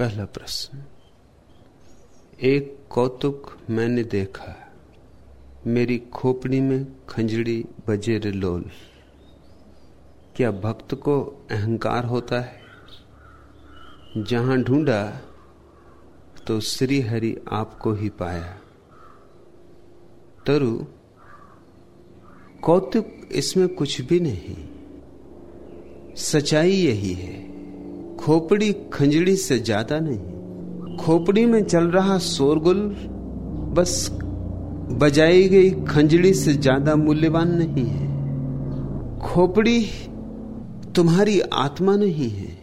पहला प्रश्न, एक कौतुक मैंने देखा मेरी खोपड़ी में खंजड़ी बजे लोल। क्या भक्त को अहंकार होता है? जहाँ ढूंढा तो श्री हरि आपको ही पाया। तरु, कौतुक इसमें कुछ भी नहीं, सच्चाई यही है। खोपड़ी खंजड़ी से ज़्यादा नहीं। खोपड़ी में चल रहा शोरगुल बस बजाई गई खंजड़ी से ज़्यादा मूल्यवान नहीं है। खोपड़ी तुम्हारी आत्मा नहीं है।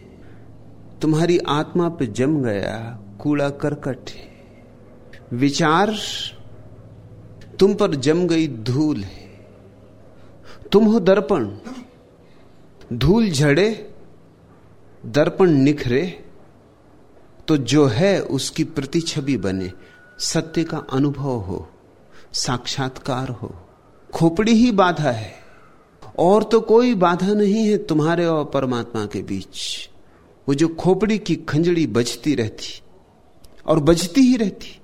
तुम्हारी आत्मा पे जम गया कूड़ा करकट है। विचार तुम पर जम गई धूल है। तुम हो दर्पण, धूल झड़े दर्पण निखरे तो जो है उसकी प्रतिछवि बने। सत्य का अनुभव हो, साक्षात्कार हो। खोपड़ी ही बाधा है, और तो कोई बाधा नहीं है तुम्हारे और परमात्मा के बीच। वो जो खोपड़ी की खंजड़ी बजती रहती, और बजती ही रहती।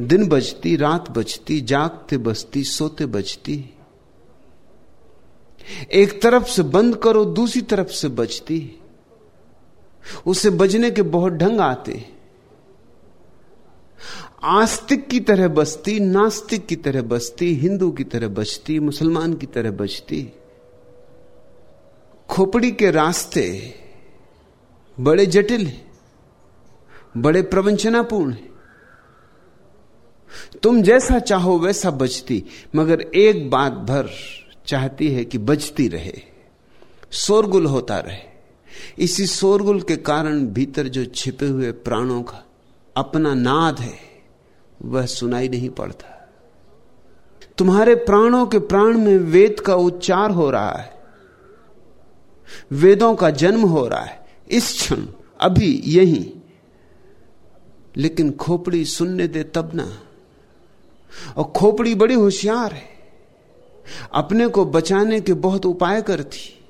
दिन बजती, रात बजती, जागते बजती, सोते बजती। एक तरफ़ से बंद करो, दूसरी तरफ़ से बजती। उसे बजने के बहुत ढंग आते आस्तिक की तरह बजती नास्तिक की तरह बजती हिंदू की तरह बजती, मुसलमान की तरह बजती। खोपड़ी के रास्ते बड़े जटिल हैं, बड़े प्रवंचनापूर्ण हैं। तुम जैसा चाहो वैसा बजती, मगर एक बात भर चाहती है कि बजती रहे, शोरगुल होता रहे। इसी शोरगुल के कारण भीतर जो छिपे हुए प्राणों का अपना नाद है, वह सुनाई नहीं पड़ता। तुम्हारे प्राणों के प्राण में वेद का उच्चार हो रहा है। वेदों का जन्म हो रहा है। इस क्षण, अभी यही। लेकिन खोपड़ी सुनने दे तब ना। और खोपड़ी बड़ी होशियार है। अपने को बचाने के बहुत उपाय करती।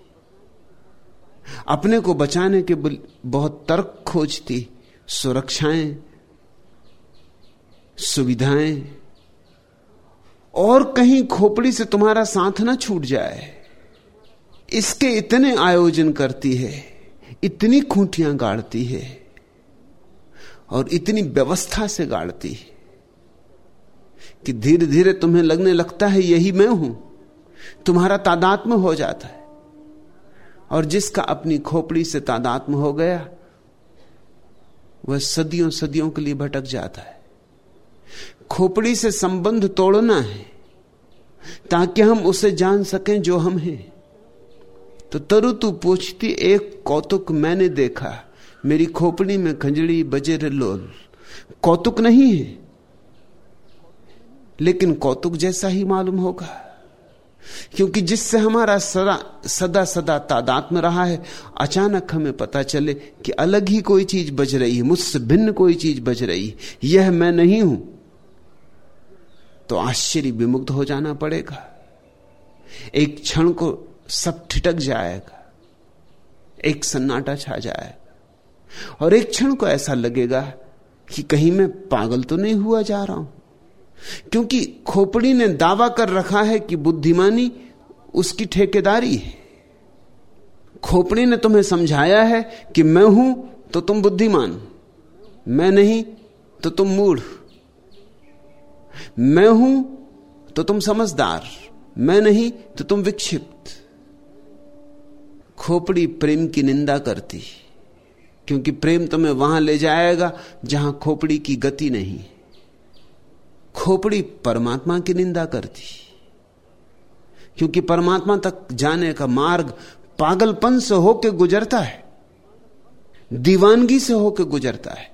अपने को बचाने के बहुत तर्क खोजती, सुरक्षाएँ, सुविधाएँ। और कहीं खोपड़ी से तुम्हारा साथ ना छूट जाए। इसके इतने आयोजन करती है, इतनी खूंटियाँ गाड़ती है, और इतनी व्यवस्था से गाड़ती है, कि धीरे धीरे तुम्हें लगने लगता है, यही मैं हूँ। तुम्हारा तादात्म हो जाता है। और जिसका अपनी खोपड़ी से तादात्म हो गया, वह सदियों सदियों के लिए भटक जाता है। खोपड़ी से संबंध तोड़ना है, ताकि हम उसे जान सकें जो हम हैं। तो तरु तू पूछती, एक कौतुक मैंने देखा, मेरी खोपड़ी में खंजड़ी बजे लोल कौतुक नहीं है, लेकिन कौतुक जैसा ही मालूम होगा। क्योंकि जिससे हमारा सदा सदा सदा तादात्म रहा है, अचानक हमें पता चले कि अलग ही कोई चीज़ बज रही है, मुझसे भिन्न कोई चीज़ बज रही है। यह मैं नहीं हूँ। तो आश्चर्य विमुक्त हो जाना पड़ेगा। एक क्षण को सब ठिटक जाएगा। एक सन्नाटा छा जाएगा। और एक क्षण को ऐसा लगेगा कि कहीं मैं पागल तो नहीं हुआ जा रहा हूँ। क्योंकि खोपड़ी ने दावा कर रखा है कि बुद्धिमानी उसकी ठेकेदारी है। खोपड़ी ने तुम्हें समझाया है कि मैं हूँ तो तुम बुद्धिमान, मैं नहीं तो तुम मूढ़। मैं हूँ तो तुम समझदार, मैं नहीं तो तुम विक्षिप्त। खोपड़ी प्रेम की निंदा करती, क्योंकि प्रेम तुम्हें वहाँ ले जाएगा जहाँ खोपड़ी की गति नहीं। खोपड़ी परमात्मा की निंदा करती। क्योंकि परमात्मा तक जाने का मार्ग पागलपन से होकर गुजरता है, दीवानगी से होकर गुजरता है।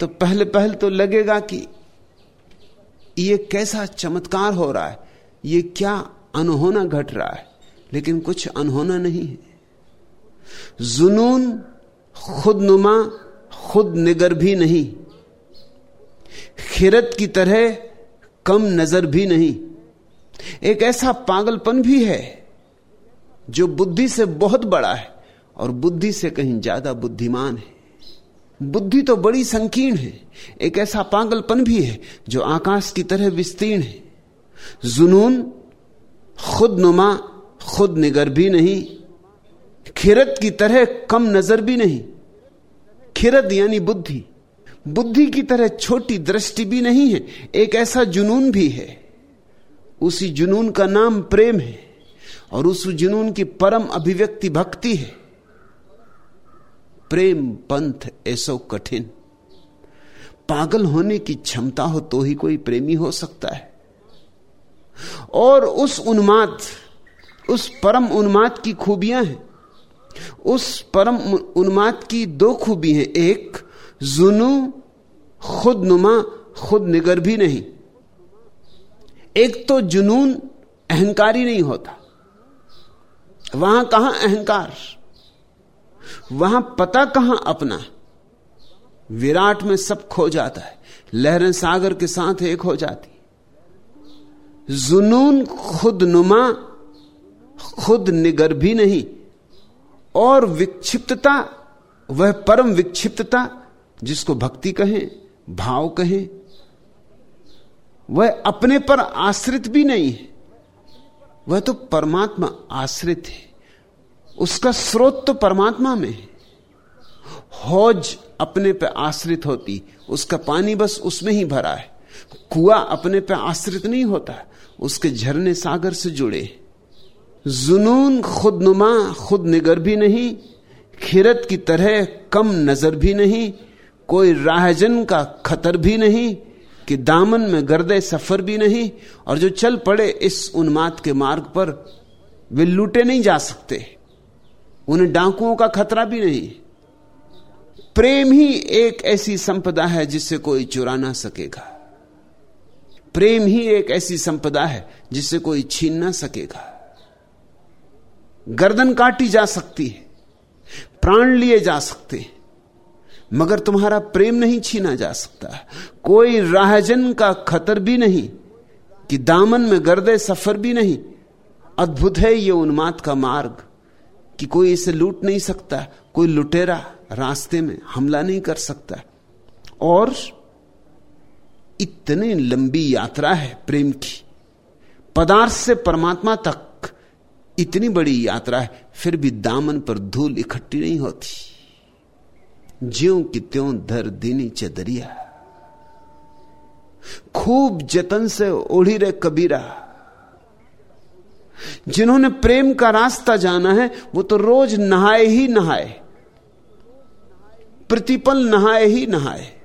तो पहले पहले तो लगेगा कि ये कैसा चमत्कार हो रहा है, ये क्या अनहोना घट रहा है, लेकिन कुछ अनहोना नहीं है। जुनून खुद नुमा खुद निगर भी नहीं। खिरत की तरह कम नज़र भी नहीं। एक ऐसा पागलपन भी है जो बुद्धि से बहुत बड़ा है और बुद्धि से कहीं ज़्यादा बुद्धिमान है। बुद्धि तो बड़ी संकीर्ण है। एक ऐसा पागलपन भी है जो आकाश की तरह विस्तीर्ण है। जुनून खुद नुमा खुद निगर भी नहीं। खिरत की तरह कम नज़र भी नहीं। खिरत यानी बुद्धि। बुद्धि की तरह छोटी दृष्टि भी नहीं है, एक ऐसा जुनून भी है। उसी जुनून का नाम प्रेम है, और उस जुनून की परम अभिव्यक्ति भक्ति है। प्रेम पंथ ऐसो कठिन। पागल होने की क्षमता हो तो ही कोई प्रेमी हो सकता है। और उस उन्माद, उस परम उन्माद की खूबियाँ हैं। उस परम उन्माद की दो खूबी हैं, एक जुनू खुद नुमा खुद निगर भी नहीं। एक तो जुनून अहंकारी नहीं होता। वहाँ कहाँ अहंकार? वहाँ पता कहाँ अपना? विराट में सब खो जाता है। लहरें सागर के साथ एक हो जाती। जुनून खुद नुमा खुद निगर भी नहीं। और विक्षिप्तता, वह परम विक्षिप्तता जिसको भक्ति कहें, भाव कहें, वह अपने पर आश्रित भी नहीं है। वह तो परमात्मा आश्रित है। उसका स्रोत तो परमात्मा में है। हौज अपने पर आश्रित होती, उसका पानी बस उसमें ही भरा है। कुआ अपने पर आश्रित नहीं होता, उसके झरने सागर से जुड़े जुनून खुद नुमा खुद निगर भी नहीं, खिरत की तरह कम नज़र भी नहीं कोई राहजन का खतर भी नहीं, कि दामन में गर्दे सफ़र भी नहीं, और जो चल पड़े इस उन्माद के मार्ग पर, वे लूटे नहीं जा सकते। उन्हें डाकुओं का खतरा भी नहीं। प्रेम ही एक ऐसी संपदा है जिसे कोई चुरा ना सकेगा। प्रेम ही एक ऐसी संपदा है जिसे कोई छीन ना सकेगा। गर्दन काटी जा सकती है, प्राण लिए जा सकते हैं। मगर तुम्हारा प्रेम नहीं छीना जा सकता। कोई राहजन का खतर भी नहीं, कि दामन में गर्दे सफ़र भी नहीं। अद्भुत है ये उन्माद का मार्ग, कि कोई इसे लूट नहीं सकता, कोई लुटेरा रास्ते में हमला नहीं कर सकता। और इतनी लंबी यात्रा है प्रेम की। पदार्थ से परमात्मा तक इतनी बड़ी यात्रा है, फिर भी दामन पर धूल इकट्ठी नहीं होती। ज्यो कि त्यों धर दीनी चदरिया खूब जतन से ओढ़ी रे कबीरा। जिन्होंने प्रेम का रास्ता जाना है, वो तो रोज नहाए ही नहाए। प्रतिपल नहाए ही नहाए।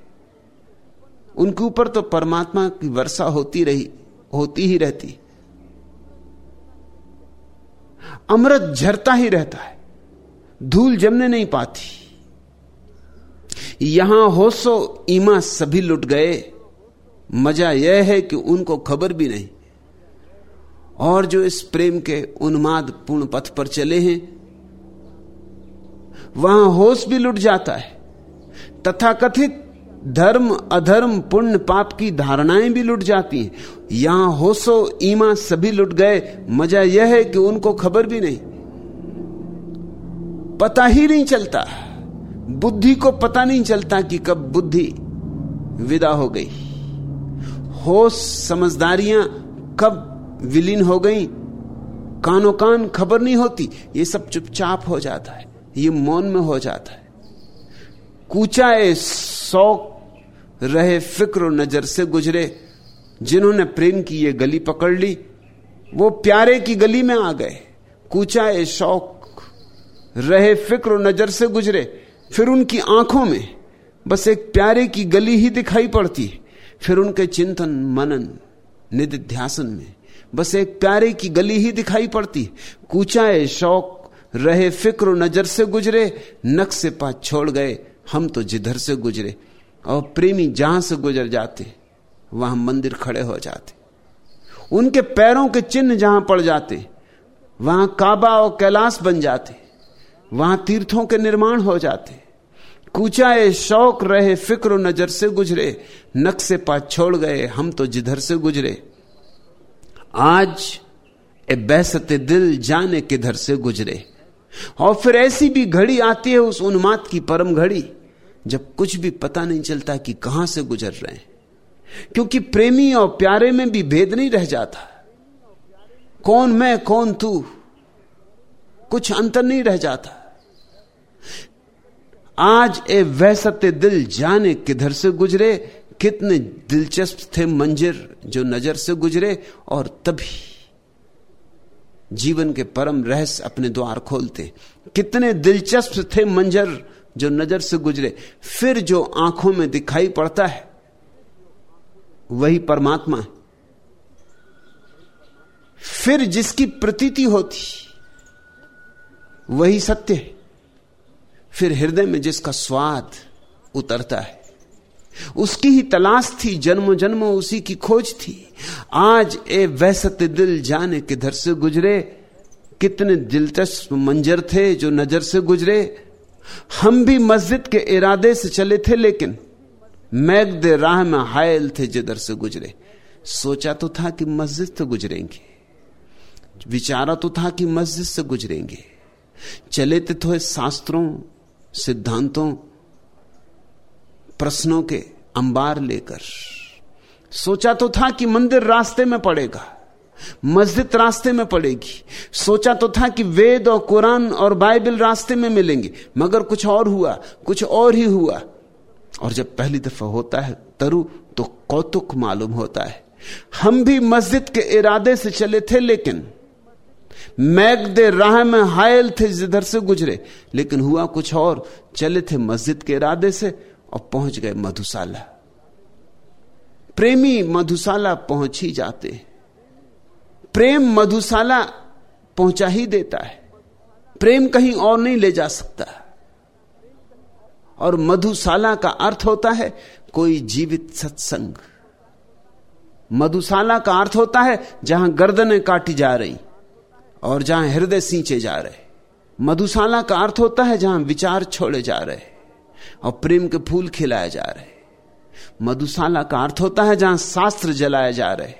उनके ऊपर तो परमात्मा की वर्षा होती रही, होती ही रहती। अमृत झरता ही रहता है, धूल जमने नहीं पाती। यहाँ होशो ईमा सभी लुट गए। मज़ा यह है कि उनको खबर भी नहीं। और जो इस प्रेम के उन्माद पूर्ण पथ पर चले हैं, वहाँ होश भी लुट जाता है। तथाकथित धर्म, अधर्म, पुण्य, पाप की धारणाएँ भी लुट जाती हैं। यहाँ होशो ईमा सभी लुट गए। मज़ा यह है कि उनको खबर भी नहीं। पता ही नहीं चलता। बुद्धि को पता नहीं चलता कि कब बुद्धि विदा हो गई। होश समझदारियाँ कब विलीन हो गई कानो कान खबर नहीं होती। ये सब चुपचाप हो जाता है, ये मौन में हो जाता है। कूचाए शौक रहे फ़िक्र नज़र से गुजरे, जिन्होंने प्रेम की ये गली पकड़ ली, वो प्यारे की गली में आ गए। कूचा ए शौक रहे फ़िक्र नज़र से गुजरे फिर उनकी आँखों में बस एक प्यारे की गली ही दिखाई पड़ती। फिर उनके चिंतन, मनन, निधिध्यासन में बस एक प्यारे की गली ही दिखाई पड़ती। कूचाए शौक, रहे फ़िक्र नज़र से गुजरे नक से पा छोड़ गए, हम तो जिधर से गुजरे, और प्रेमी जहाँ से गुजर जाते, वहाँ मंदिर खड़े हो जाते। उनके पैरों के चिन्ह जहाँ पड़ जाते, वहाँ काबा और कैलाश बन जाते। वहाँ तीर्थों के निर्माण हो जाते। कूचाए शौक रहे, फ़िक्र नज़र से गुजरे। नक से छोड़ गए, हम तो जिधर से गुजरे। आज ए बैसते दिल जाने किधर से गुजरे। और फिर ऐसी भी घड़ी आती है उस उन्माद की परम घड़ी, जब कुछ भी पता नहीं चलता कि कहाँ से गुजर रहे हैं। क्योंकि प्रेमी और प्यारे में भी भेद नहीं रह जाता। कौन मैं, कौन तू? कुछ अंतर नहीं रह जाता। आज ए वह सत्य दिल जाने किधर से गुजरे, कितने दिलचस्प थे मंजिर जो नज़र से गुजरे, और तभी जीवन के परम रहस्य अपने द्वार खोलते। कितने दिलचस्प थे मंजर जो नज़र से गुजरे, फिर जो आँखों में दिखाई पड़ता है, वही परमात्मा है। फिर जिसकी प्रतीति होती, वही सत्य है। फिर हृदय में जिसका स्वाद उतरता है, उसकी ही तलाश थी जन्म जन्म उसी की खोज थी। आज ए वह दिल जाने किधर से गुजरे, कितने दिलचस्प मंजर थे जो नज़र से गुजरे। हम भी मस्जिद के इरादे से चले थे, लेकिन मैगद राह में हायल थे जिधर से गुजरे। सोचा तो था कि मस्जिद से गुजरेंगे, विचारा तो था कि मस्जिद से गुजरेंगे। चले थे तो शास्त्रों सिद्धांतों, प्रश्नों के अंबार लेकर। सोचा तो था कि मंदिर रास्ते में पड़ेगा, मस्जिद रास्ते में पड़ेगी। सोचा तो था कि वेद और कुरान और बाइबल रास्ते में मिलेंगे, मगर कुछ और हुआ, कुछ और ही हुआ। और जब पहली दफ़ा होता है तरु तो कौतुक मालूम होता है। हम भी मस्जिद के इरादे से चले थे, लेकिन मैगदे राह में हायल थे जिधर से गुजरे। लेकिन हुआ कुछ और। चले थे मस्जिद के इरादे से और पहुँच गए मधुशाला। प्रेमी मधुशाला पहुँच ही जाते प्रेम मधुशाला पहुँचा ही देता है। प्रेम कहीं और नहीं ले जा सकता। और मधुशाला का अर्थ होता है कोई जीवित सत्संग। मधुशाला का अर्थ होता है जहाँ गर्दनें काटी जा रही। और जहाँ हृदय सींचे जा रहे। मधुशाला का अर्थ होता है जहाँ विचार छोड़े जा रहे और प्रेम के फूल खिलाए जा रहे। मधुशाला का अर्थ होता है जहाँ शास्त्र जलाए जा रहे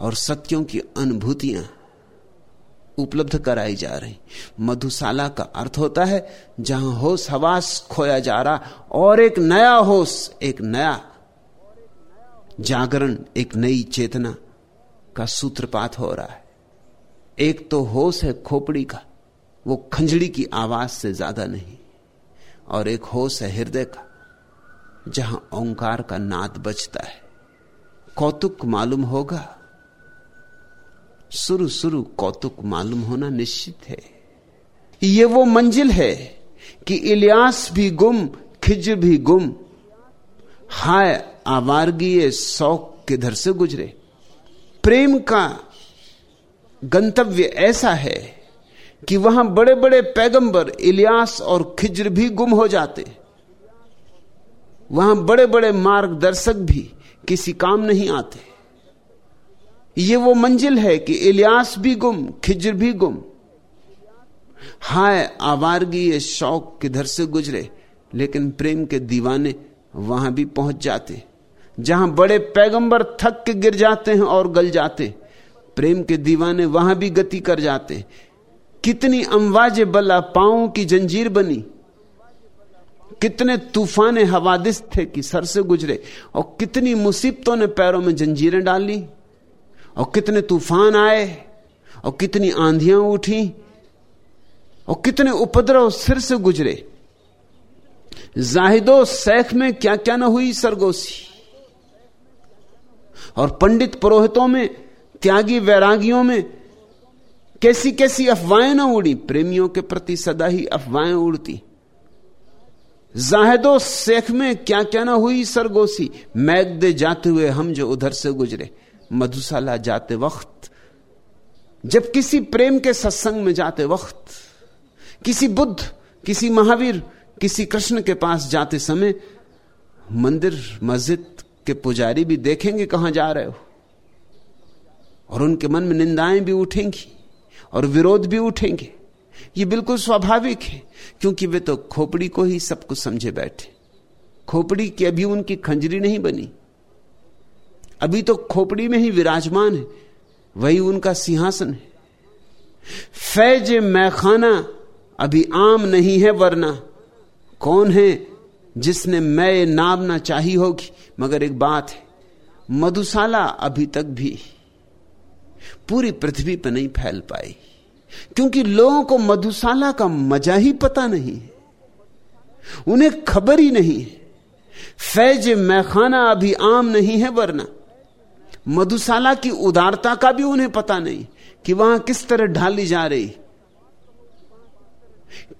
और सत्यों की अनुभूतियाँ उपलब्ध कराई जा रही। मधुशाला का अर्थ होता है जहाँ होश हवास खोया जा रहा और एक नया होश, एक नया जागरण, एक नई चेतना का सूत्रपात हो रहा है। एक तो होश है खोपड़ी का, वो खंजड़ी की आवाज़ से ज़्यादा नहीं, और एक होश है हृदय का, जहाँ ओंकार का नाद बजता है। कौतुक मालूम होगा शुरू शुरू कौतुक मालूम होना निश्चित है। ये वो मंजिल है कि इलियास भी गुम, खिज भी गुम, हाय आवारगी शौक किधर से गुजरे? प्रेम का गंतव्य ऐसा है कि वहाँ बड़े बड़े पैगंबर इलियास और खिज्र भी गुम हो जाते। वहाँ बड़े बड़े मार्गदर्शक भी किसी काम नहीं आते। ये वो मंजिल है कि इलियास भी गुम, खिज्र भी गुम। हाय, आवारगी ये शौक किधर से गुजरे, लेकिन प्रेम के दीवाने वहाँ भी पहुँच जाते। जहाँ बड़े पैगंबर थक के गिर जाते हैं और गल जाते। प्रेम के दीवाने वहाँ भी गति कर जाते कितनी अमवाज बला पाओ की जंजीर बनी। कितने तूफ़ान हवादिस थे कि सर से गुजरे। और कितनी मुसीबतों ने पैरों में जंजीरें डाली। और कितने तूफ़ान आए। और कितनी आंधियाँ उठी। और कितने उपद्रव सिर से गुजरे। जाहिदो सैख में क्या क्या ना हुई सरगोशी। और पंडित पुरोहितों में त्यागी वैरागियों में कैसी कैसी अफवाहें ना उड़ी। प्रेमियों के प्रति सदा ही अफवाहें उड़ती। जाहिदो शेख में क्या क्या ना हुई सरगोशी। मैग दे जाते हुए हम जो उधर से गुजरे। मधुशाला जाते वक्त, जब किसी प्रेम के सत्संग में जाते वक्त, किसी बुद्ध, किसी महावीर, किसी कृष्ण के पास जाते समय, मंदिर, मस्जिद के पुजारी भी देखेंगे कहाँ जा रहे हो। और उनके मन में निंदाएँ भी उठेंगी और विरोध भी उठेंगे। ये बिल्कुल स्वाभाविक है, क्योंकि वे तो खोपड़ी को ही सब कुछ समझे बैठे। खोपड़ी की अभी उनकी खंजरी नहीं बनी। अभी तो खोपड़ी में ही विराजमान है, वही उनका सिंहासन है। फैज मैखाना अभी आम नहीं है, वरना कौन है जिसने मैं नाम ना चाही होगी? मगर एक बात है, मधुशाला अभी तक भी पूरी पृथ्वी पर नहीं फैल पाई। क्योंकि लोगों को मधुशाला का मज़ा ही पता नहीं है। उन्हें खबर ही नहीं है। फैज मैखाना अभी आम नहीं है, वरना मधुशाला की उदारता का भी उन्हें पता नहीं कि वहाँ किस तरह ढाली जा रही।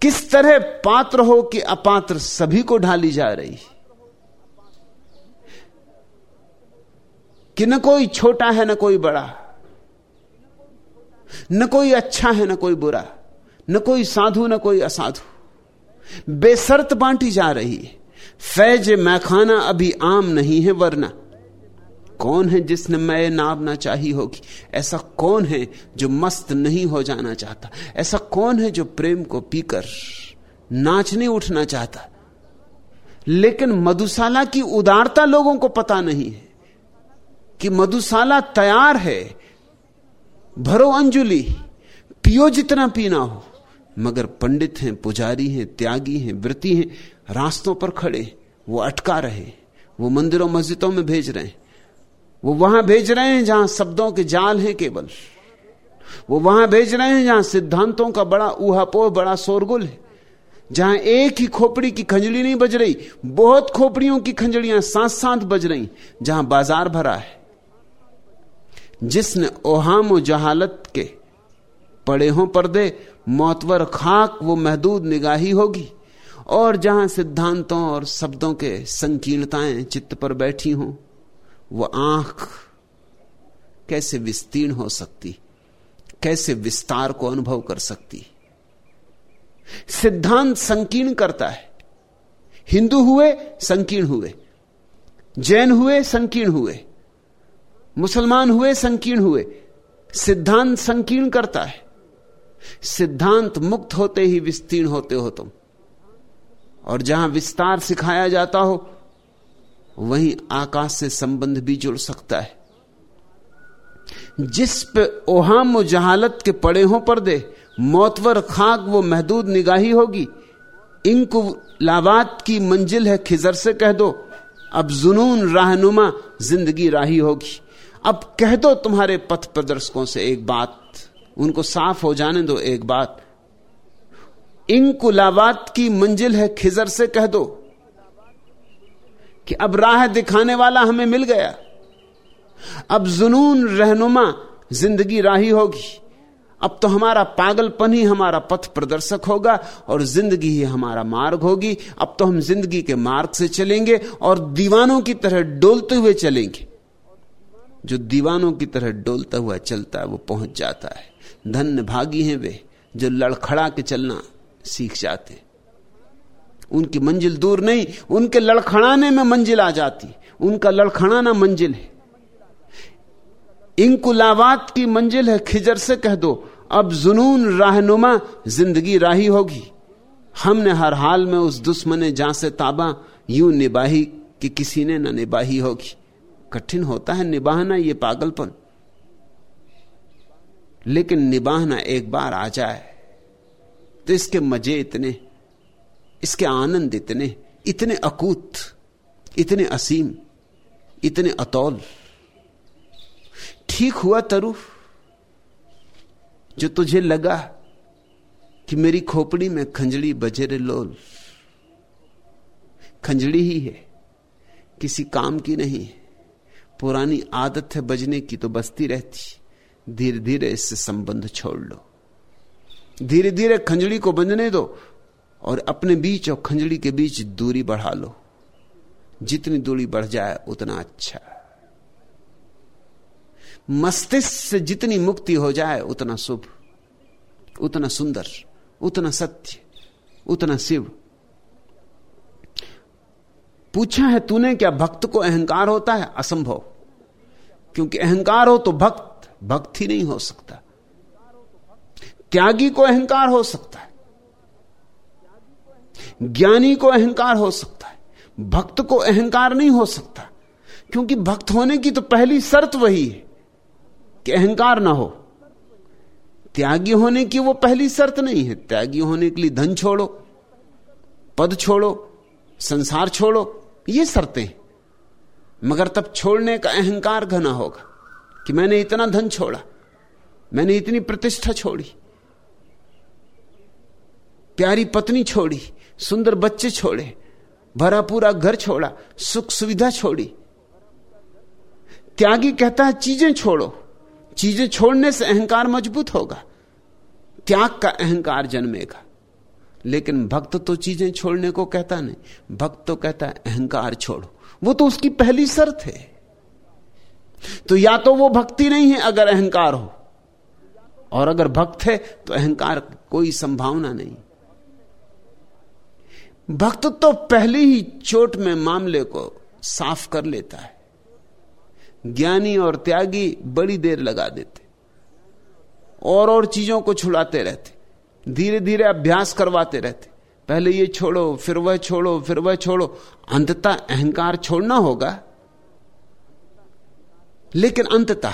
किस तरह पात्र हो कि अपात्र सभी को ढाली जा रही। कि न कोई छोटा है, न कोई बड़ा। न कोई अच्छा है, न कोई बुरा। न कोई साधु, न कोई असाधु। बेसर्त बांटी जा रही है। फैज मैखाना अभी आम नहीं है, वरना। कौन है जिसने मैं नाबना चाही होगी? ऐसा कौन है जो मस्त नहीं हो जाना चाहता? ऐसा कौन है जो प्रेम को पीकर नाचने उठना चाहता? लेकिन मधुशाला की उदारता लोगों को पता नहीं है कि मधुशाला तैयार है भरो अंजुली, पियो जितना पीना हो। मगर पंडित हैं, पुजारी हैं, त्यागी हैं, वृत्ति हैं, रास्तों पर खड़े। वो अटका रहे। वो मंदिरों, मस्जिदों में भेज रहे हैं। वो वहाँ भेज रहे हैं जहाँ शब्दों के जाल हैं केवल। वो वहाँ भेज रहे हैं जहाँ सिद्धांतों का बड़ा ऊहापोह, बड़ा शोरगुल है। जहाँ एक ही खोपड़ी की खंजड़ी नहीं बज रही, बहुत खोपड़ियों की खंजड़ियाँ साथ साथ बज रही, जहाँ बाज़ार भरा है। जिसने ओहाम जहालत के पड़े हों पर्दे, मौतवर खाक वो महदूद निगाही होगी। और जहाँ सिद्धांतों और शब्दों के संकीर्णताएँ चित्त पर बैठी हों, वो आँख कैसे विस्तीर्ण हो सकती, कैसे विस्तार को अनुभव कर सकती। सिद्धांत संकीर्ण करता है। हिंदू हुए, संकीर्ण हुए। जैन हुए, संकीर्ण हुए। मुसलमान हुए, संकीर्ण हुए। सिद्धांत संकीर्ण करता है। सिद्धांत मुक्त होते ही विस्तीर्ण होते हो तुम। और जहाँ विस्तार सिखाया जाता हो, वहीं आकाश से संबंध भी जुड़ सकता है। जिस पे ओहाम जहालत के पड़े हो पर्दे मौतवर खाक वो महदूद निगाही होगी। इंकु लावात की मंजिल है, खिजर से कह दो। अब जुनून, राहनुमा, ज़िंदगी राही होगी। अब कह दो तुम्हारे पथ प्रदर्शकों से एक बात। उनको साफ़ हो जाने दो एक बात। इंकुलाबात की मंजिल है खिजर से कह दो कि अब राह दिखाने वाला हमें मिल गया। अब जुनून रहनुमा ज़िंदगी राही होगी। अब तो हमारा पागलपन ही हमारा पथ प्रदर्शक होगा और ज़िंदगी ही हमारा मार्ग होगी। अब तो हम ज़िंदगी के मार्ग से चलेंगे और दीवानों की तरह डोलते हुए चलेंगे। जो दीवानों की तरह डोलता हुआ चलता है, वो पहुँच जाता है। धन्य भागी हैं वे, जो लड़खड़ा के चलना सीख जाते। उनकी मंजिल दूर नहीं, उनके लड़खड़ाने में मंजिल आ जाती। उनका लड़खड़ाना मंजिल है। इंकुलावात की मंजिल है, खिजर से कह दो, अब जुनून राहनुमा ज़िंदगी राही होगी। हमने हर हाल में उस दुश्मने जहाँ से ताबा, यूँ निबाही कि किसी ने न निबाही होगी। कठिन होता है, निभाना ये पागलपन। लेकिन निभाना एक बार आ जाए तो इसके मज़े इतने, इसके आनंद इतने इतने अकूत, इतने असीम, इतने अतौल। ठीक हुआ तरु, जो तुझे लगा कि मेरी खोपड़ी में खंजड़ी बजेरे लोल। खंजड़ी ही है, किसी काम की नहीं है। पुरानी आदत है बजने की तो बसती रहती। धीरे धीरे इससे संबंध छोड़ लो। धीरे धीरे खंजड़ी को बंधने दो और अपने बीच और खंजड़ी के बीच दूरी बढ़ा लो। जितनी दूरी बढ़ जाए, उतना अच्छा। मस्तिष्क से जितनी मुक्ति हो जाए, उतना शुभ, उतना सुंदर, उतना सत्य, उतना शिव। पूछा है तूने क्या भक्त को अहंकार होता है? असंभव। क्योंकि अहंकार हो तो भक्त भक्त ही नहीं हो सकता। त्यागी को अहंकार हो सकता है। ज्ञानी को अहंकार हो सकता है। भक्त को अहंकार नहीं हो सकता। क्योंकि भक्त होने की तो पहली शर्त वही है कि अहंकार ना हो। त्यागी होने की वो पहली शर्त नहीं है। त्यागी होने के लिए धन छोड़ो, पद छोड़ो, संसार छोड़ो ये शर्तें। मगर तब छोड़ने का अहंकार घना होगा कि मैंने इतना धन छोड़ा, मैंने इतनी प्रतिष्ठा छोड़ी, प्यारी पत्नी छोड़ी, सुंदर बच्चे छोड़े, भरा पूरा घर छोड़ा, सुख सुविधा छोड़ी। त्यागी कहता है, चीज़ें छोड़ो। चीज़ें छोड़ने से अहंकार मज़बूत होगा। त्याग का अहंकार जन्मेगा। लेकिन भक्त तो चीज़ें छोड़ने को कहता नहीं। भक्त तो कहता है, अहंकार छोड़ो। वो तो उसकी पहली शर्त है। तो या तो वो भक्ति नहीं है अगर अहंकार हो। और अगर भक्त है तो अहंकार कोई संभावना नहीं। भक्त तो पहली ही चोट में मामले को साफ़ कर लेता है। ज्ञानी और त्यागी बड़ी देर लगा देते। और और चीज़ों को छुड़ाते रहते। धीरे धीरे अभ्यास करवाते रहते। पहले ये छोड़ो, फिर वह छोड़ो, फिर वह छोड़ो। अंततः अहंकार छोड़ना होगा। लेकिन अंततः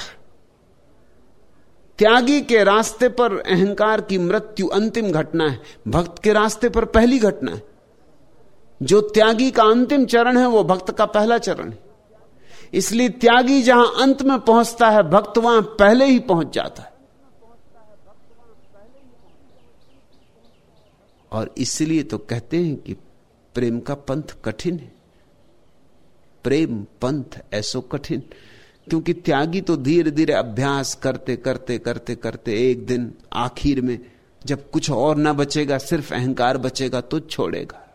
त्यागी के रास्ते पर अहंकार की मृत्यु अंतिम घटना है। भक्त के रास्ते पर पहली घटना है। जो त्यागी का अंतिम चरण है, वो भक्त का पहला चरण है। इसलिए त्यागी जहाँ अंत में पहुँचता है, भक्त वहाँ पहले ही पहुँच जाता है। और इसलिए तो कहते हैं कि प्रेम का पंथ कठिन है। प्रेम पंथ ऐसो कठिन, क्योंकि त्यागी तो धीरे धीरे अभ्यास करते करते करते करते एक दिन आखिर में जब कुछ और ना बचेगा, सिर्फ़ अहंकार बचेगा तो छोड़ेगा।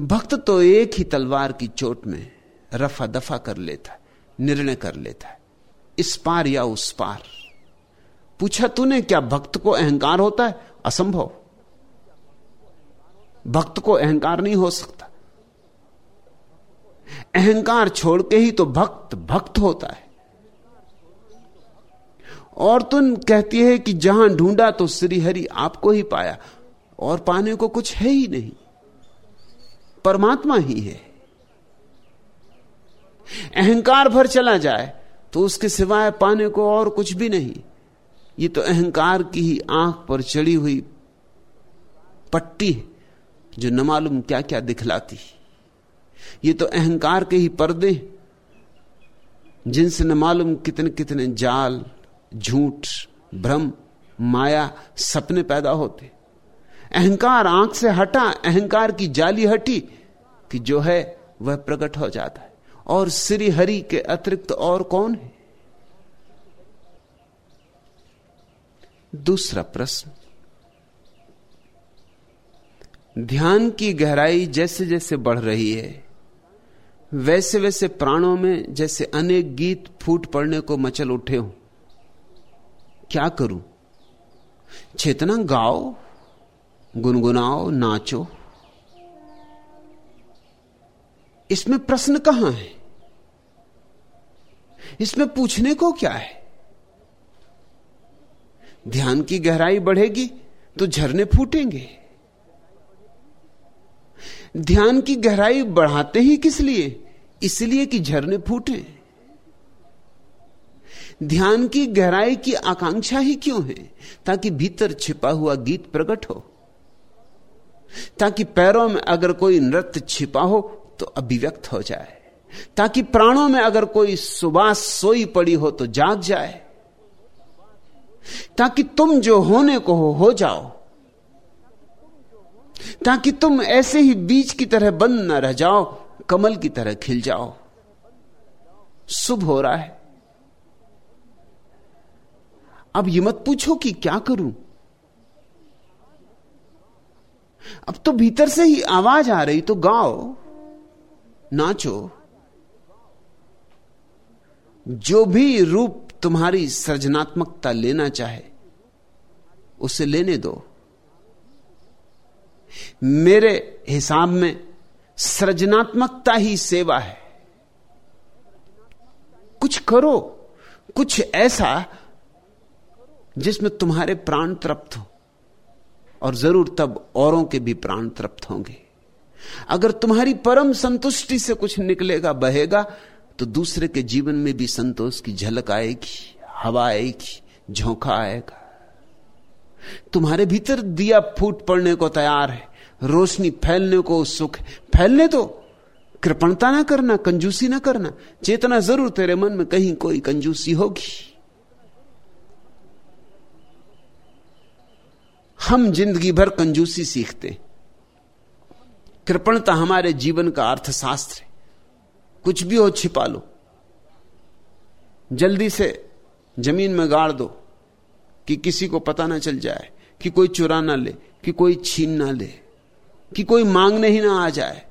भक्त तो एक ही तलवार की चोट में रफा दफ़ा कर लेता है, निर्णय कर लेता है। इस पार या उस पार। पूछा तूने क्या भक्त को अहंकार होता है? असंभव। भक्त को अहंकार नहीं हो सकता। अहंकार छोड़ के ही तो भक्त भक्त होता है। और तुम कहती है कि जहाँ ढूंढा तो श्री हरि आपको ही पाया, और पाने को कुछ है ही नहीं। परमात्मा ही है। अहंकार भर चला जाए तो उसके सिवाय पाने को और कुछ भी नहीं। ये तो अहंकार की ही आँख पर चढ़ी हुई पट्टी है। जो न मालूम क्या क्या दिखलाती। ये तो अहंकार के ही पर्दे जिनसे न मालूम कितने कितने जाल, झूठ, भ्रम, माया, सपने पैदा होते। अहंकार आँख से हटा, अहंकार की जाली हटी कि जो है वह प्रकट हो जाता है। और श्री हरि के अतिरिक्त और कौन है? दूसरा प्रश्न। ध्यान की गहराई जैसे जैसे बढ़ रही है, वैसे वैसे प्राणों में जैसे अनेक गीत फूट पड़ने को मचल उठे हो। क्या करूँ? चेतना गाओ, गुनगुनाओ, नाचो। इसमें प्रश्न कहाँ है? इसमें पूछने को क्या है? ध्यान की गहराई बढ़ेगी तो झरने फूटेंगे। ध्यान की गहराई बढ़ाते ही किस लिए? इसलिए कि झरने फूटे। ध्यान की गहराई की आकांक्षा ही क्यों है? ताकि भीतर छिपा हुआ गीत प्रकट हो। ताकि पैरों में अगर कोई नृत्य छिपा हो तो अभिव्यक्त हो जाए। ताकि प्राणों में अगर कोई सुबास सोई पड़ी हो तो जाग जाए। ताकि तुम जो होने को हो हो जाओ। ताकि तुम ऐसे ही बीज की तरह बंद न रह जाओ, कमल की तरह खिल जाओ। शुभ हो रहा है। अब ये मत पूछो कि क्या करूँ। अब तो भीतर से ही आवाज़ आ रही तो गाओ, नाचो। जो भी रूप तुम्हारी सृजनात्मकता लेना चाहे, उसे लेने दो। मेरे हिसाब में सृजनात्मकता ही सेवा है। कुछ करो, कुछ ऐसा जिसमें तुम्हारे प्राण तृप्त हो, और ज़रूर तब औरों के भी प्राण तृप्त होंगे। अगर तुम्हारी परम संतुष्टि से कुछ निकलेगा, बहेगा तो दूसरे के जीवन में भी संतोष की झलक आएगी, हवा आएगी, झोंका आएगा। तुम्हारे भीतर दिया फूट पड़ने को तैयार है, रोशनी फैलने को सुख फैलने दो कृपणता ना करना, कंजूसी ना करना, चेतना ज़रूर तेरे मन में कहीं कोई कंजूसी होगी। हम ज़िंदगी भर कंजूसी सीखते कृपणता हमारे जीवन का अर्थशास्त्र है। कुछ भी हो छिपा लो। जल्दी से ज़मीन में गाड़ दो। कि किसी को पता ना चल जाए, कि कोई चुरा ना ले, कि कोई छीन ना ले, कि कोई मांगने ही ना आ जाए,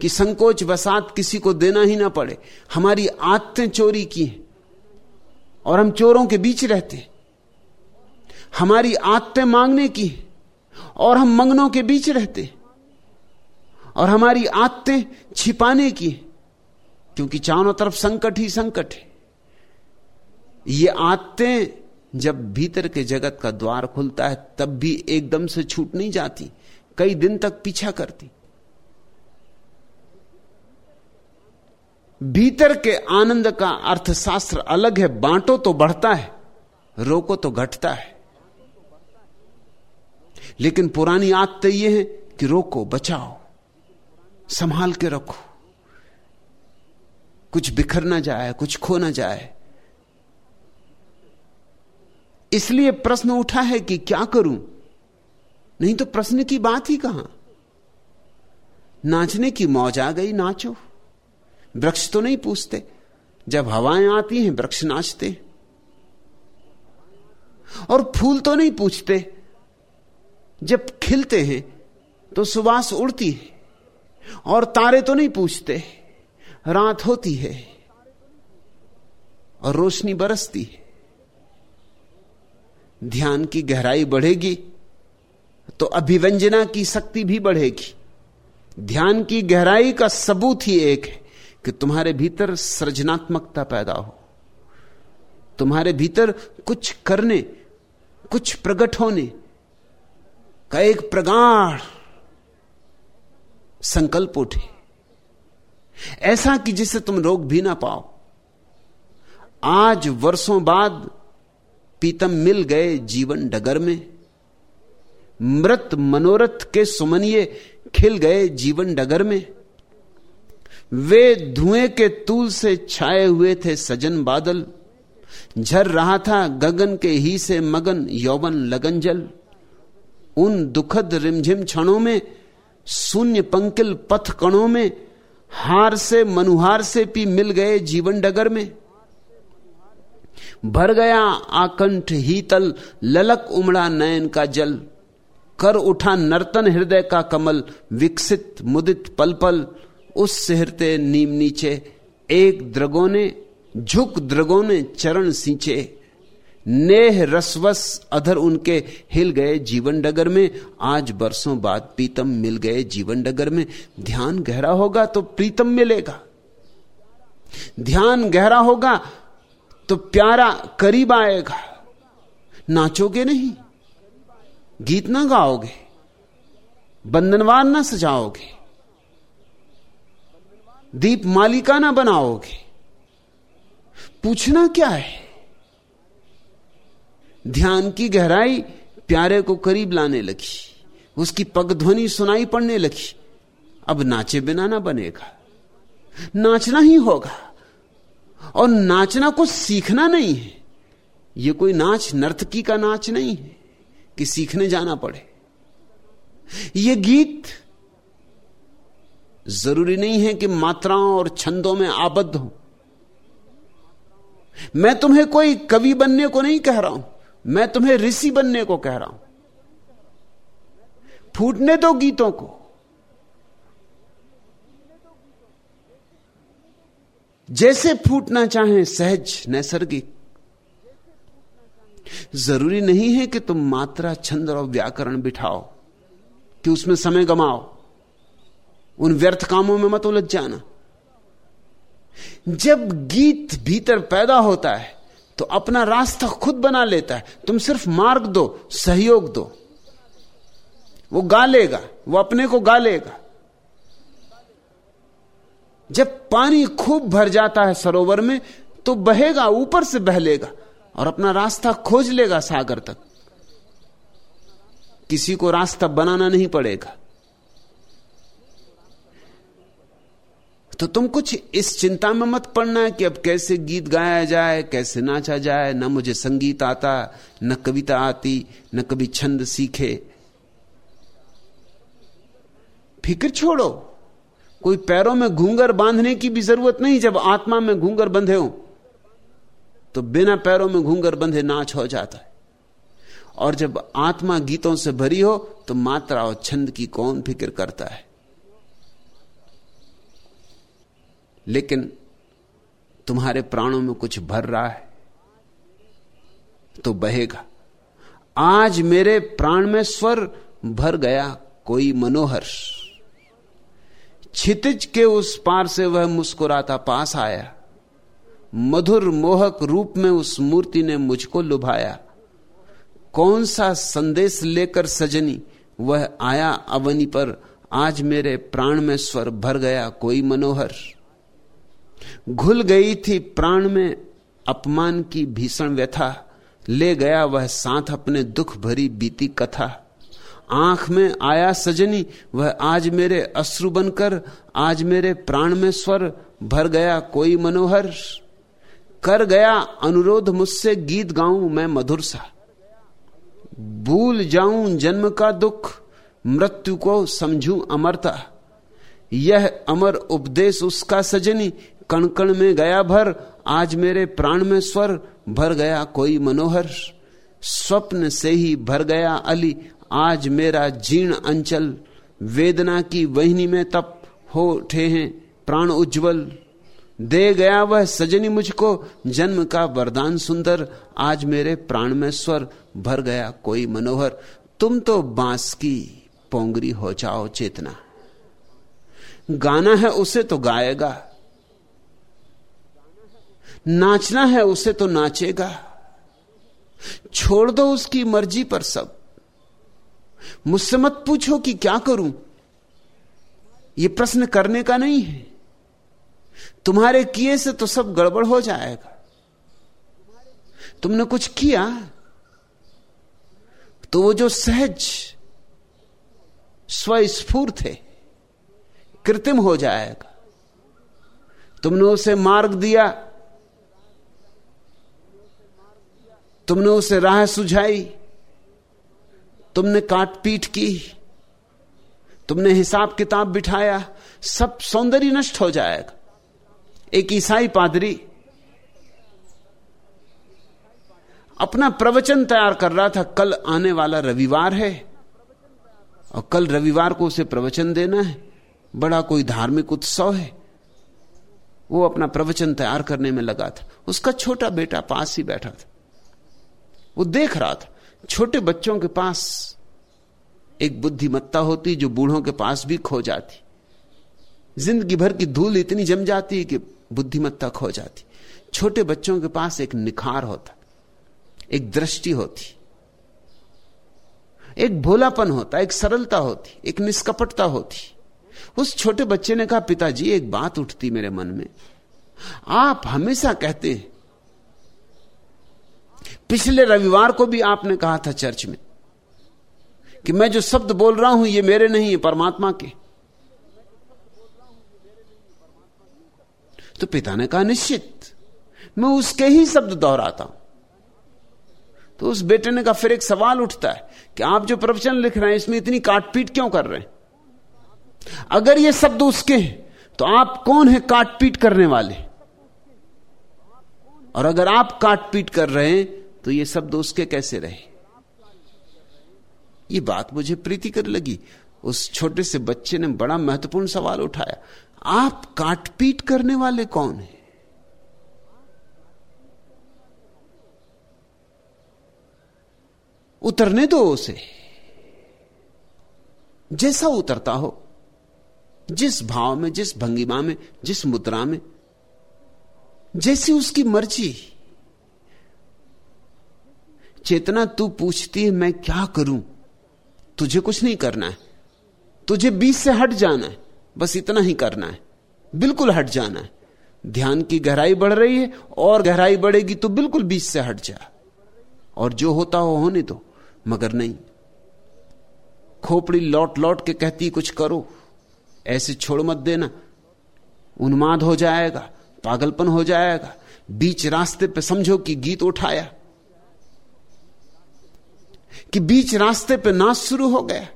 कि संकोच वसात किसी को देना ही ना पड़े। हमारी आदतें चोरी की हैं और हम चोरों के बीच रहते हमारी आदतें मांगने की और हम मंगनों के बीच रहते और हमारी आदतें छिपाने की क्योंकि चारों तरफ़ संकट ही संकट है। ये आदतें जब भीतर के जगत का द्वार खुलता है, तब भी एकदम से छूट नहीं जाती, कई दिन तक पीछा करती। भीतर के आनंद का अर्थशास्त्र अलग है, बांटो तो बढ़ता है, रोको तो घटता है। लेकिन पुरानी आदतें यह है कि रोको, बचाओ, संभाल के रखो। कुछ बिखर ना जाए, कुछ खो ना जाए इसलिए प्रश्न उठा है कि क्या करूँ? नहीं तो प्रश्न की बात ही कहाँ? नाचने की मौज आ गई, नाचो। वृक्ष तो नहीं पूछते। जब हवाएँ आती हैं, वृक्ष नाचते। और फूल तो नहीं पूछते। जब खिलते हैं तो सुवास उड़ती है। और तारे तो नहीं पूछते। रात होती है, और रोशनी बरसती है। ध्यान की गहराई बढ़ेगी तो अभिव्यंजना की शक्ति भी बढ़ेगी। ध्यान की गहराई का सबूत ही एक है कि तुम्हारे भीतर सृजनात्मकता पैदा हो। तुम्हारे भीतर कुछ करने, कुछ प्रकट होने का एक प्रगाढ़ संकल्प उठे। ऐसा कि जिसे तुम रोक भी ना पाओ। आज, वर्षों बाद पीतम मिल गए जीवन डगर में। मृत मनोरथ के सुमनिये खिल गए जीवन डगर में। वे धुएँ के तूल से छाए हुए थे सजन बादल। झर रहा था गगन के ही से मगन यौवन लगन जल उन दुखद रिमझिम क्षणों में, शून्य पंकिल पथ कणों में, हार से मनुहार से भी मिल गए जीवन डगर में। भर गया आकंठ, हीतल, ललक उमड़ा नयन का जल। कर उठा नर्तन हृदय का कमल, विकसित मुदित पल पल उस सिहरते नीम नीचे, एक द्रगो ने, झुक द्रगो ने चरण सींचे। नेह रसवस अधर उनके हिल गए जीवन डगर में। आज बरसों बाद प्रीतम मिल गए जीवन डगर में। ध्यान गहरा होगा तो प्रीतम मिलेगा। ध्यान गहरा होगा तो प्यारा करीब आएगा। नाचोगे नहीं, गीत ना गाओगे बंधनवान ना सजाओगे, दीप मालिका ना बनाओगे। पूछना क्या है? ध्यान की गहराई प्यारे को करीब लाने लगी, उसकी पगध्वनि सुनाई पड़ने लगी। अब नाचे बिना ना बनेगा, नाचना ही होगा। और नाचना कुछ सीखना नहीं है। यह कोई नाच, नर्तकी का नाच नहीं है, कि सीखने जाना पड़े। यह गीत ज़रूरी नहीं है कि मात्राओं और छंदों में आबद्ध हो। मैं तुम्हें कोई कवि बनने को नहीं कह रहा हूँ, मैं तुम्हें ऋषि बनने को कह रहा हूँ। फूटने दो गीतों को जैसे फूटना चाहें सहज, नैसर्गिक। ज़रूरी नहीं है कि तुम मात्रा, छंद और व्याकरण बिठाओ, कि उसमें समय गमाओ। उन व्यर्थ कामों में मत उलझ जाना। जब गीत भीतर पैदा होता है तो अपना रास्ता खुद बना लेता है। तुम सिर्फ़ मार्ग दो, सहयोग दो। वो गा लेगा, वो अपने को गा लेगा। जब पानी खूब भर जाता है सरोवर में तो बहेगा, ऊपर से बह लेगा और अपना रास्ता खोज लेगा सागर तक। किसी को रास्ता बनाना नहीं पड़ेगा। तो तुम कुछ इस चिंता में मत पड़ना कि अब कैसे गीत गाया जाए, कैसे नाचा जाए, ना मुझे संगीत आता, न कविता आती, न कभी छंद सीखे। फ़िक्र छोड़ो। कोई पैरों में घूंगर बांधने की भी ज़रूरत नहीं जब आत्मा में घूंगर बंधे हो। तो बिना पैरों में घूंगर बंधे नाच हो जाता है। और जब आत्मा गीतों से भरी हो तो मात्रा और छंद की कौन फ़िक्र करता है? लेकिन तुम्हारे प्राणों में कुछ भर रहा है तो बहेगा। आज मेरे प्राण में स्वर भर गया कोई मनोहर छितिज के उस पार से वह मुस्कुराता पास आया। मधुर मोहक रूप में उस मूर्ति ने मुझको लुभाया। कौन सा संदेश लेकर सजनी, वह आया अवनी पर, आज मेरे प्राण में स्वर भर गया कोई मनोहर। घुल गई थी प्राण में अपमान की भीषण व्यथा, ले गया वह साथ अपने दुख भरी बीती कथा। आँख में आया सजनी, वह आज मेरे अश्रु बनकर, आज मेरे प्राण में स्वर, भर गया कोई मनोहर। कर गया अनुरोध मुझसे, गीत गाऊं मैं मधुर सा। भूल जाऊँ जन्म का दुख, मृत्यु को समझूं अमरता। यह अमर उपदेश उसका सजनी कण कण में गया भर, आज मेरे प्राण में स्वर, भर गया कोई मनोहर। स्वप्न से ही भर गया अली आज मेरा जीर्ण अंचल वेदना की वहनी में तप हो उठे हैं, प्राण उज्जवल। दे गया वह सजनी मुझको, जन्म का वरदान सुंदर। आज मेरे प्राण में स्वर, भर गया कोई मनोहर। तुम तो बाँस की पोंगरी हो जाओ चेतना। गाना है उसे तो गाएगा। नाचना है उसे तो नाचेगा। छोड़ दो उसकी मर्ज़ी पर सब। मुझसे मत पूछो कि क्या करूँ। यह प्रश्न करने का नहीं है। तुम्हारे किए से तो सब गड़बड़ हो जाएगा। तुमने कुछ किया तो वो जो सहज, स्वस्फूर्त है, कृत्रिम हो जाएगा। तुमने उसे मार्ग दिया, तुमने उसे राह सुझाई तुमने काट पीट की, तुमने हिसाब किताब बिठाया, सब सौंदर्य नष्ट हो जाएगा। एक ईसाई पादरी अपना प्रवचन तैयार कर रहा था, कल आने वाला रविवार है, और कल रविवार को उसे प्रवचन देना है। बड़ा कोई धार्मिक उत्सव है। वो अपना प्रवचन तैयार करने में लगा था। उसका छोटा बेटा पास ही बैठा था। वो देख रहा था। छोटे बच्चों के पास एक बुद्धिमत्ता होती जो बूढ़ों के पास भी खो जाती। ज़िंदगी भर की धूल इतनी जम जाती कि बुद्धिमत्ता खो जाती। छोटे बच्चों के पास एक निखार होता, एक दृष्टि होती, एक भोलापन होता, एक सरलता होती, एक निष्कपटता होती। उस छोटे बच्चे ने कहा, पिताजी, एक बात उठती मेरे मन में। आप हमेशा कहते हैं पिछले रविवार को भी आपने कहा था चर्च में कि मैं जो शब्द बोल रहा हूँ ये मेरे नहीं है परमात्मा के। तो पिता ने कहा, निश्चित, मैं उसके ही शब्द दोहराता हूँ। तो उस बेटे ने कहा, फिर एक सवाल उठता है कि आप जो प्रवचन लिख रहे हैं, इसमें इतनी काटपीट क्यों कर रहे हैं? अगर ये शब्द उसके हैं तो आप कौन है काटपीट करने वाले? और अगर आप काटपीट कर रहे हैं तो ये शब्द उसके कैसे रहे? ये बात मुझे प्रीति कर लगी। उस छोटे से बच्चे ने बड़ा महत्वपूर्ण सवाल उठाया। आप काटपीट करने वाले कौन हैं? उतरने दो उसे। जैसा उतरता हो। जिस भाव में, जिस भंगिमा में, जिस मुद्रा में। जैसी उसकी मर्ज़ी। चेतना तू पूछती है, मैं क्या करूँ? तुझे कुछ नहीं करना है। तुझे बीच से हट जाना है। बस इतना ही करना है। बिल्कुल हट जाना है। ध्यान की गहराई बढ़ रही है, और गहराई बढ़ेगी तो बिल्कुल बीच से हट जा। और जो होता हो होने दो, मगर नहीं। खोपड़ी लौट लौट के कहती कुछ करो। ऐसे छोड़ मत देना। उन्माद हो जाएगा, पागलपन हो जाएगा। बीच रास्ते पे समझो कि गीत उठाया। कि बीच रास्ते पे नाच शुरू हो गया।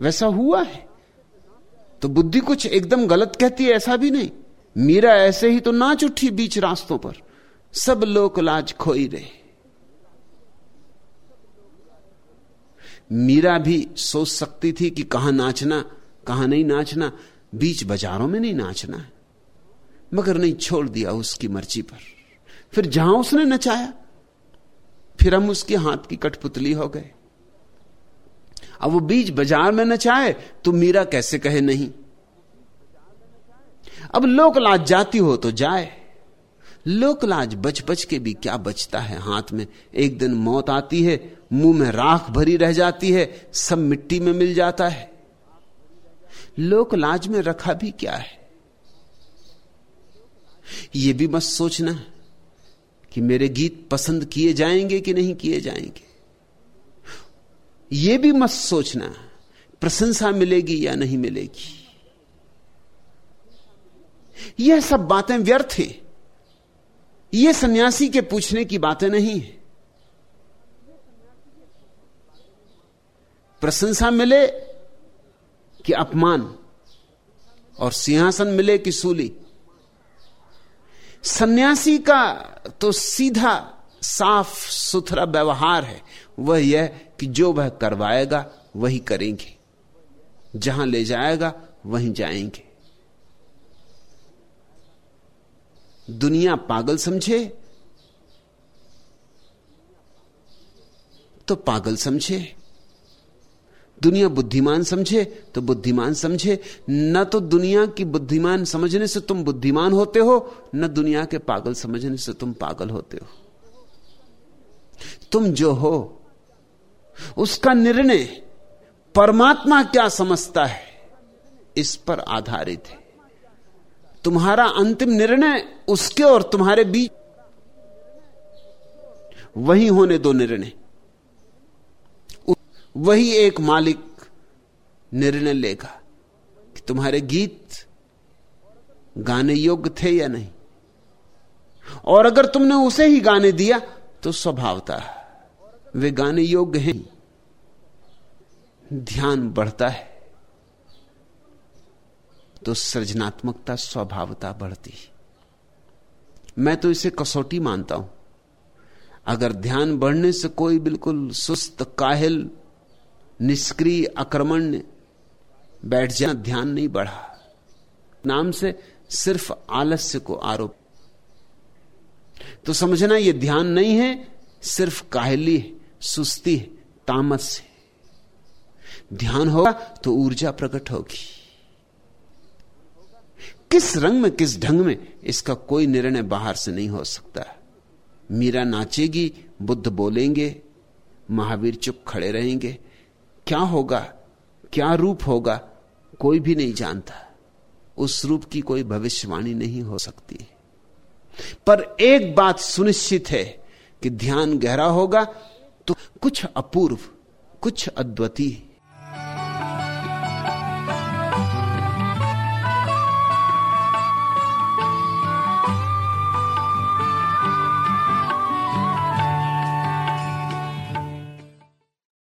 वैसा हुआ है। तो बुद्धि कुछ एकदम गलत कहती है, ऐसा भी नहीं। मीरा ऐसे ही तो नाच उठी बीच रास्तों पर। सब लोग लाज खोई रहे। मीरा भी सोच सकती थी कि कहाँ नाचना, कहाँ नहीं नाचना। बीच बाजारों में नहीं नाचना। मगर नहीं छोड़ दिया उसकी मर्ज़ी पर। फिर जहाँ उसने नचाया फिर हम उसके हाथ की कठपुतली हो गए। अब वो बीज बाज़ार में नचाए तो मीरा कैसे कहे नहीं? अब लोक लाज जाती हो तो जाए। लोक लाज बच बच के भी क्या बचता है हाथ में? एक दिन मौत आती है, मुँह में राख भरी रह जाती है, सब मिट्टी में मिल जाता है। लोक लाज में रखा भी क्या है? यह भी मत सोचना। कि मेरे गीत पसंद किए जाएँगे कि नहीं किए जाएँगे? यह भी मत सोचना, प्रशंसा मिलेगी या नहीं मिलेगी। यह सब बातें व्यर्थ हैं। यह सन्यासी के पूछने की बातें नहीं है। प्रशंसा मिले कि अपमान, और सिंहासन मिले कि सूली। सन्यासी का तो सीधा साफ़ सुथरा व्यवहार है। वह यह कि जो वह करवाएगा, वही करेंगे। जहाँ ले जाएगा, वहीं जाएँगे। दुनिया पागल समझे? तो पागल समझे? दुनिया बुद्धिमान समझे तो बुद्धिमान समझे। न तो दुनिया की बुद्धिमान समझने से तुम बुद्धिमान होते हो, न दुनिया के पागल समझने से तुम पागल होते हो। तुम जो हो, उसका निर्णय परमात्मा क्या समझता है, इस पर आधारित है। तुम्हारा अंतिम निर्णय उसके और तुम्हारे बीच। वही होने दो निर्णय। वही एक मालिक निर्णय लेगा कि तुम्हारे गीत गाने योग्य थे या नहीं। और अगर तुमने उसे ही गाने दिया तो स्वभावता वे गाने योग्य हैं। ध्यान बढ़ता है तो सृजनात्मकता स्वभावता बढ़ती मैं तो इसे कसौटी मानता हूँ। अगर ध्यान बढ़ने से कोई बिल्कुल सुस्त, काहिल निष्क्रिय आक्रमण बैठ जाना ध्यान नहीं बढ़ा। नाम से सिर्फ़ आलस्य को आरोप। तो समझना यह ध्यान नहीं है, सिर्फ़ काहली है, सुस्ती है, तामस है। ध्यान होगा तो ऊर्जा प्रकट होगी। किस रंग में, किस ढंग में, इसका कोई निर्णय बाहर से नहीं हो सकता। मीरा नाचेगी, बुद्ध बोलेंगे, महावीर चुप खड़े रहेंगे। क्या होगा? क्या रूप होगा? कोई भी नहीं जानता। उस रूप की कोई भविष्यवाणी नहीं हो सकती। पर एक बात सुनिश्चित है कि ध्यान गहरा होगा तो कुछ अपूर्व, कुछ अद्वितीय